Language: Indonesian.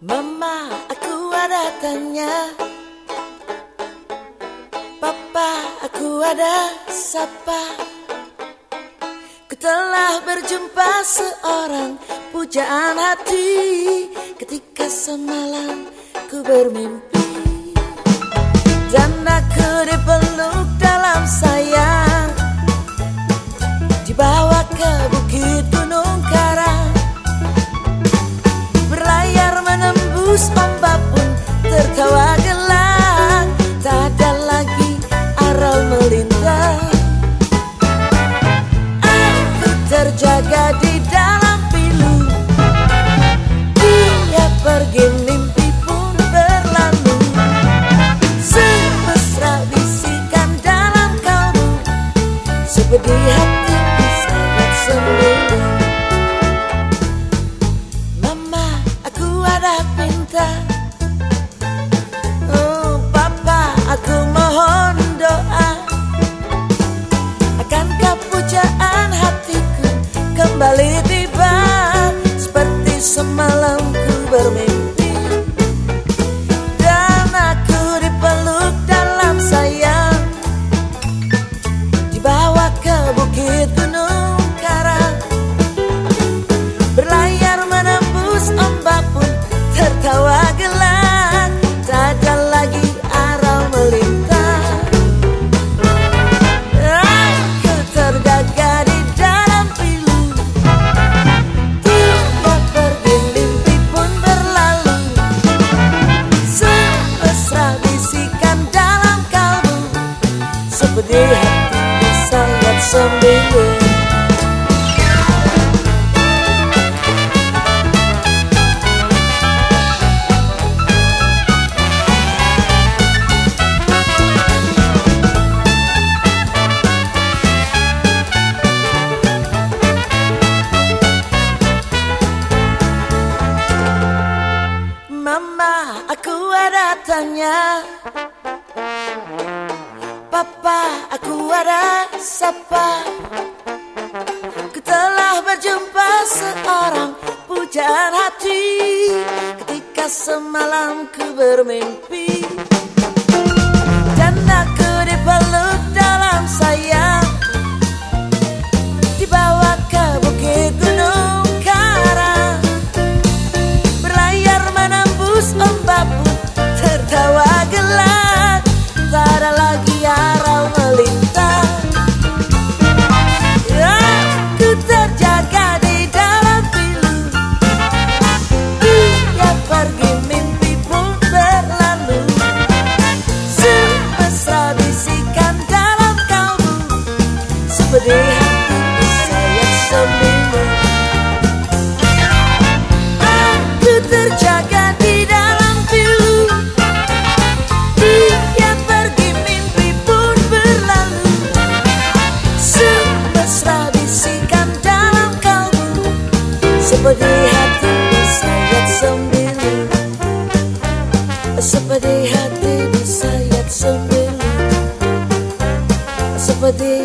Mama, aku ada tanya. Papa, aku ada sapa. Kutelah berjumpa seorang pujaan hati Ketika semalam ku bermimpi di hati sembunyi. Tanya. Papa, Aku ada sapa. Ku telah berjumpa seorang pujaan hati. Ketika semalam ku bermimpi Somebody had the Messiah, some believe. Somebody had the Messiah, some believe. Somebody